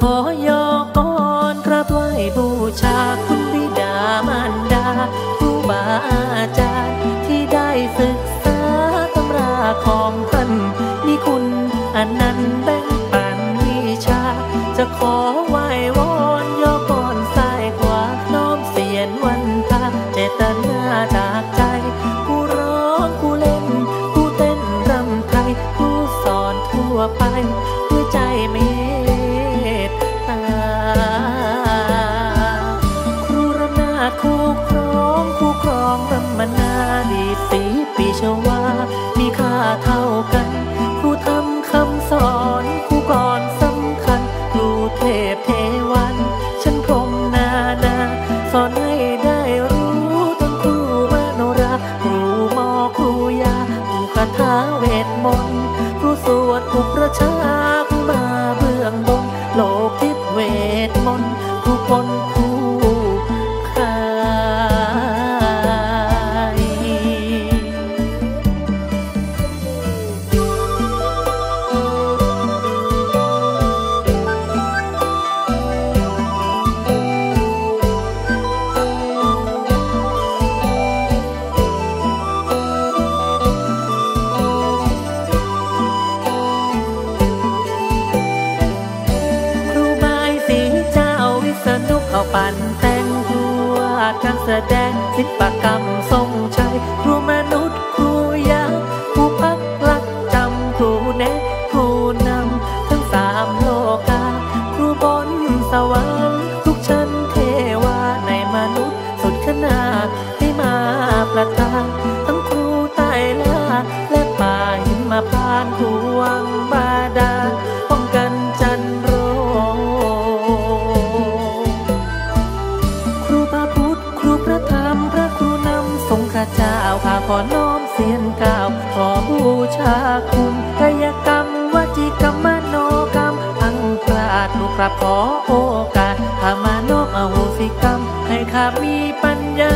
ขอยอก่อนกราบไหว้บูชาคุณบิดามารดาครูบาอาจารย์ที่ได้ศึกษาตำราของท่านมีคุณอันนั้นต์แบ่งปันวิชา จะขอไหว้วอนยอก่อนซ้ายขวาน้อมเสียนวันตาเจตนาจากใจผู้ร้องผู้เล่นผู้เต้นรำไทยผู้สอนทั่วไปด้วยใจเมต มนาดีสีปีชวา ปั่นแต่งครูวการแสดงศิลปกรรมทรงชัย อน้อมเสียนก้าว ขอบูชาคุณกายกรรมวจิกรรมมโนกรรมอังคราดลูกราบขอโอกาสข้ามานอมอโหสิกรรม ให้ข้ามีปัญญา